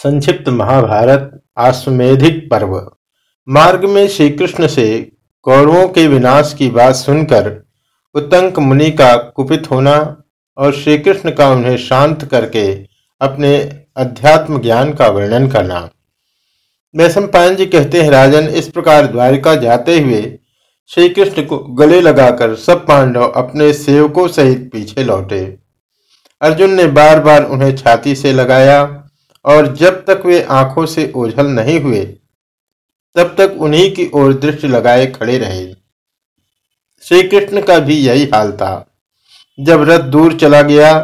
संक्षिप्त महाभारत आश्वेधिक पर्व। मार्ग में श्री कृष्ण से कौरवों के विनाश की बात सुनकर उत्तंक मुनि का कुपित होना और श्री कृष्ण का उन्हें शांत करके अपने अध्यात्म ज्ञान का वर्णन करना। वैश्व पायन जी कहते हैं, राजन, इस प्रकार द्वारिका जाते हुए श्री कृष्ण को गले लगाकर सब पांडव अपने सेवकों सहित पीछे लौटे। अर्जुन ने बार बार उन्हें छाती से लगाया और जब तक वे आँखों से ओझल नहीं हुए, तब तक उन्हीं की ओर दृष्टि लगाए खड़े रहे। श्री कृष्ण का भी यही हाल था। जब रथ दूर चला गया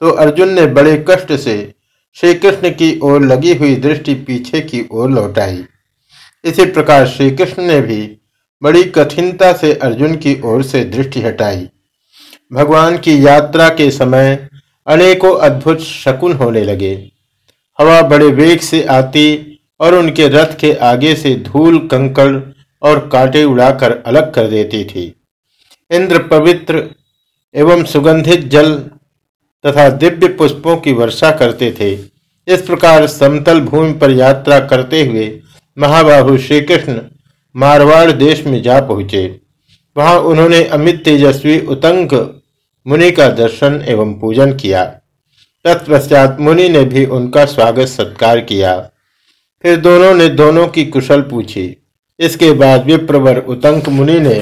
तो अर्जुन ने बड़े कष्ट से श्री कृष्ण की ओर लगी हुई दृष्टि पीछे की ओर लौटाई। इसी प्रकार श्री कृष्ण ने भी बड़ी कठिनता से अर्जुन की ओर से दृष्टि हटाई। भगवान की यात्रा के समय अनेकों अद्भुत शकुन होने लगे। हवा बड़े वेग से आती और उनके रथ के आगे से धूल, कंकड़ और कांटे उड़ाकर अलग कर देती थी। इंद्र पवित्र एवं सुगंधित जल तथा दिव्य पुष्पों की वर्षा करते थे। इस प्रकार समतल भूमि पर यात्रा करते हुए महाबाहु श्री कृष्ण मारवाड़ देश में जा पहुँचे। वहाँ उन्होंने अमित तेजस्वी उतंक मुनि का दर्शन एवं पूजन किया। तत्पश्चात मुनि ने भी उनका स्वागत सत्कार किया। फिर दोनों ने दोनों की कुशल पूछी। इसके बाद विप्रवर उतंक मुनि ने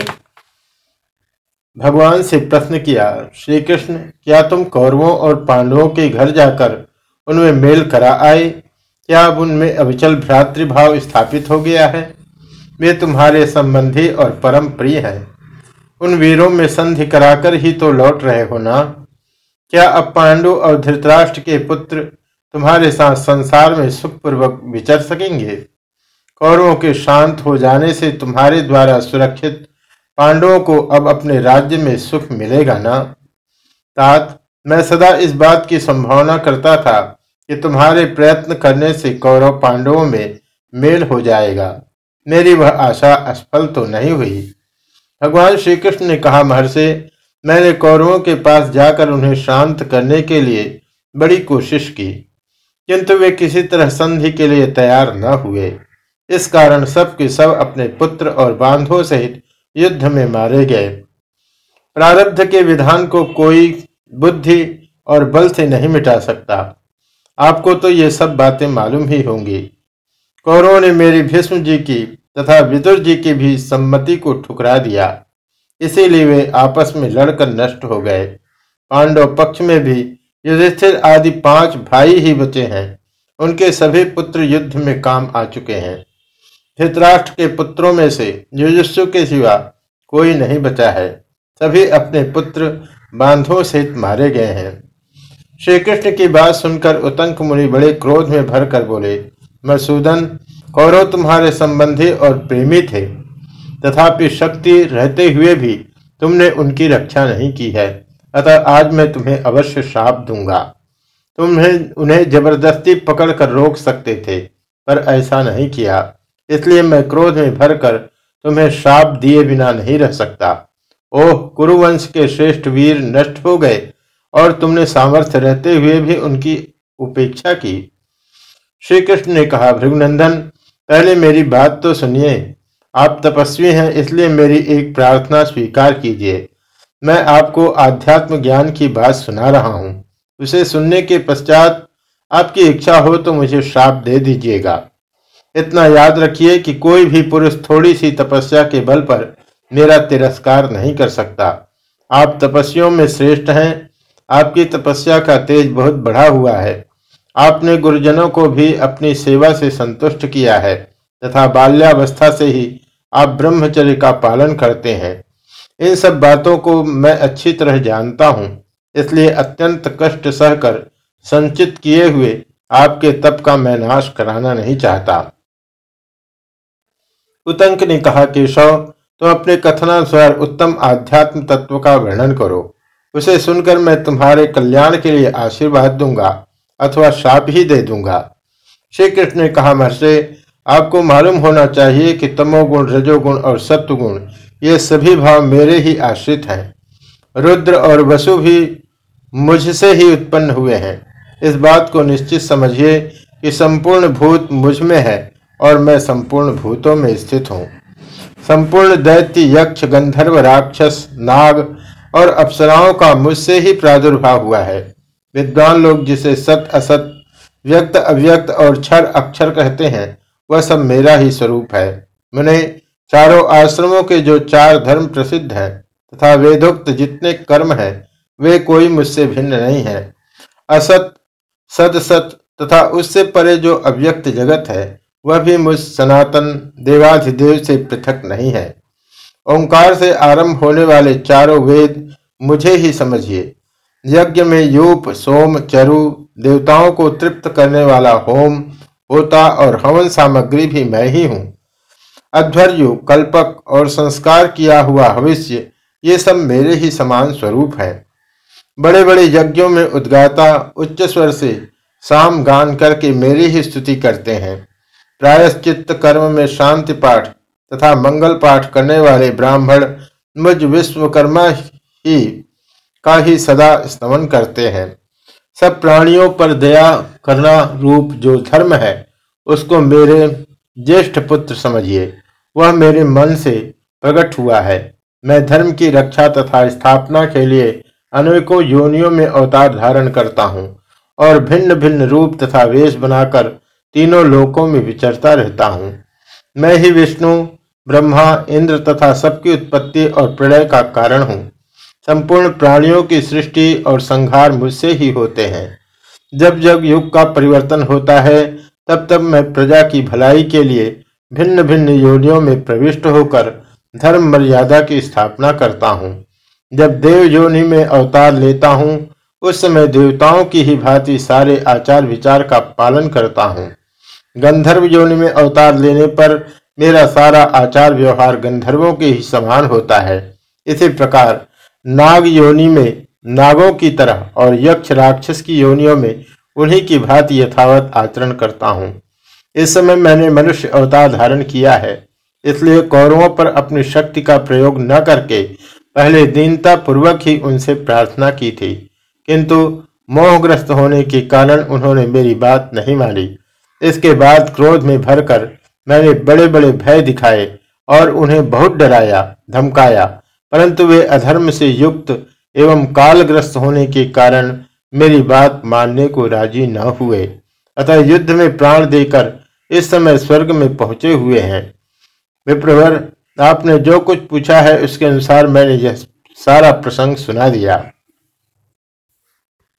भगवान से प्रश्न किया श्री कृष्ण क्या तुम कौरवों और पांडवों के घर जाकर उनमें मेल करा आए? क्या अब उनमें अविचल भ्रातृभाव स्थापित हो गया है? वे तुम्हारे संबंधी और परम प्रिय हैं। उन वीरों में संधि कराकर ही तो लौट रहे हो ना? क्या अब पांडु और धृतराष्ट्र के पुत्र तुम्हारे साथ संसार में सुखपूर्वक विचर सकेंगे? कौरवों के शांत हो जाने से तुम्हारे द्वारा सुरक्षित पांडवों को अब अपने राज्य में सुख मिलेगा ना? तात, मैं सदा इस बात की संभावना करता था कि तुम्हारे प्रयत्न करने से कौरव पांडवों में मेल हो जाएगा। मेरी वह आशा असफल तो नहीं हुई। भगवान श्री कृष्ण ने कहा, महर्षि मैंने कौरवों के पास जाकर उन्हें शांत करने के लिए बड़ी कोशिश की, किंतु वे किसी तरह संधि के लिए तैयार न हुए। इस कारण सब के सब अपने पुत्र और बांधवों सहित युद्ध में मारे गए। प्रारब्ध के विधान को कोई बुद्धि और बल से नहीं मिटा सकता। आपको तो ये सब बातें मालूम ही होंगी। कौरवों ने मेरी भीष्म जी की तथा विदुर जी की भी सम्मति को ठुकरा दिया। इसीलिए वे आपस में लड़कर नष्ट हो गए। पांडव पक्ष में भी युधिष्ठिर आदि पाँच भाई ही बचे हैं। उनके सभी पुत्र युद्ध में काम आ चुके हैं। धृतराष्ट्र के पुत्रों में से युजस्सु के सिवा कोई नहीं बचा है। सभी अपने पुत्र बांधों सहित मारे गए हैं। श्री कृष्ण की बात सुनकर उतंक मुनि बड़े क्रोध में भरकर बोले मसूदन कौरव तुम्हारे संबंधी और प्रेमी थे। तथापि शक्ति रहते हुए भी तुमने उनकी रक्षा नहीं की है। अतः आज मैं तुम्हें अवश्य श्राप दूँगा। तुम्हें, उन्हें ज़बरदस्ती पकड़कर रोक सकते थे, पर ऐसा नहीं किया। इसलिए मैं क्रोध में भरकर तुम्हें श्राप दिए बिना नहीं रह सकता। ओह, कुरुवंश के श्रेष्ठ वीर नष्ट हो गए, और तुमने सामर्थ्य रहते हुए भी उनकी उपेक्षा की। श्री कृष्ण ने कहा, भृगनंदन, पहले मेरी बात तो सुनिए। आप तपस्वी हैं, इसलिए मेरी एक प्रार्थना स्वीकार कीजिए। मैं आपको आध्यात्म ज्ञान की बात सुना रहा हूँ। उसे सुनने के पश्चात आपकी इच्छा हो तो मुझे श्राप दे दीजिएगा। इतना याद रखिए कि कोई भी पुरुष थोड़ी सी तपस्या के बल पर मेरा तिरस्कार नहीं कर सकता। आप तपस्वियों में श्रेष्ठ हैं। आपकी तपस्या का तेज बहुत बढ़ा हुआ है। आपने गुरुजनों को भी अपनी सेवा से संतुष्ट किया है तथा बाल्यावस्था से ही आप ब्रह्मचर्य का पालन करते हैं। इन सब बातों को मैं अच्छी तरह जानता हूँ, इसलिए अत्यंत कष्ट सहकर संचित किए हुए आपके तप का मैं नाश कराना नहीं चाहता। उतंक ने कहा, केशव, तुम अपने कथनानुसार उत्तम आध्यात्म तत्व का वर्णन करो। उसे सुनकर मैं तुम्हारे कल्याण के लिए आशीर्वाद दूँगा अथवा शाप ही दे दूँगा। श्री कृष्ण ने कहा, महर्षि आपको मालूम होना चाहिए कि तमोगुण, रजोगुण और सत्वगुण, ये सभी भाव मेरे ही आश्रित हैं। रुद्र और वसु भी मुझसे ही उत्पन्न हुए हैं। इस बात को निश्चित समझिए कि संपूर्ण भूत मुझमें है और मैं संपूर्ण भूतों में स्थित हूँ। संपूर्ण दैत्य, यक्ष, गंधर्व, राक्षस, नाग और अप्सराओं का मुझसे ही प्रादुर्भाव हुआ है। विद्वान लोग जिसे सत, असत, व्यक्त, अव्यक्त और क्षर अक्षर कहते हैं वह सब मेरा ही स्वरूप है। मैंने, चारों आश्रमों के जो चार धर्म प्रसिद्ध हैं, तथा वेदोक्त जितने कर्म हैं, वे कोई मुझसे भिन्न नहीं है। असत, सद सत, तथा उससे परे जो अव्यक्त जगत है, वह भी मुझ सनातन, देवाधिदेव से पृथक नहीं है। ओंकार से आरंभ होने वाले चारों वेद मुझे ही समझिए। यज्ञ में यूप, सोम, चरु, देवताओं को तृप्त करने वाला होम होता और हवन सामग्री भी मैं ही हूँ। अध्वर्यु, कल्पक और संस्कार किया हुआ भविष्य ये सब मेरे ही समान स्वरूप है। बड़े बड़े यज्ञों में उद्गाता, उच्च स्वर से साम गान करके मेरी ही स्तुति करते हैं। प्रायश्चित कर्म में शांति पाठ तथा मंगल पाठ करने वाले ब्राह्मण मुझ विश्वकर्मा ही का ही सदा स्तमन करते हैं। सब प्राणियों पर दया करना रूप जो धर्म है, उसको मेरे ज्येष्ठ पुत्र समझिए। वह मेरे मन से प्रकट हुआ है। मैं धर्म की रक्षा तथा स्थापना के लिए अनेकों योनियों में अवतार धारण करता हूँ और भिन्न भिन्न रूप तथा वेश बनाकर तीनों लोकों में विचरता रहता हूँ। मैं ही विष्णु, ब्रह्मा, इंद्र तथा सबकी उत्पत्ति और प्रलय का कारण हूँ। संपूर्ण प्राणियों की सृष्टि और संहार मुझसे ही होते हैं। जब जब युग का परिवर्तन होता है, तब तब मैं प्रजा की भलाई के लिए भिन्न भिन्न योनियों में प्रविष्ट होकर धर्म मर्यादा की स्थापना करता हूँ। जब देव योनि में अवतार लेता हूँ, उस समय देवताओं की ही भांति सारे आचार विचार का पालन करता हूँ। गंधर्व योनि में अवतार लेने पर मेरा सारा आचार व्यवहार गंधर्वों के ही समान होता है। इसी प्रकार नाग योनि में, नागों की तरह और यक्ष राक्षस की योनियों में उन्हीं की भांति यथावत आचरण करता हूँ। इस समय मैंने मनुष्य अवतार धारण किया है, इसलिए कौरवों पर अपनी शक्ति का प्रयोग न करके पहले दीनता पूर्वक ही उनसे प्रार्थना की थी। किंतु मोहग्रस्त होने के कारण उन्होंने मेरी बात नहीं मानी। इसके बाद क्रोध में भरकर मैंने बड़े बड़े भय दिखाए और उन्हें बहुत डराया, धमकाया परंतु वे अधर्म से युक्त एवं कालग्रस्त होने के कारण मेरी बात मानने को राज़ी न हुए। अतः युद्ध में प्राण देकर इस समय स्वर्ग में पहुँचे हुए हैं। विप्रवर, आपने जो कुछ पूछा है उसके अनुसार मैंने यह सारा प्रसंग सुना दिया।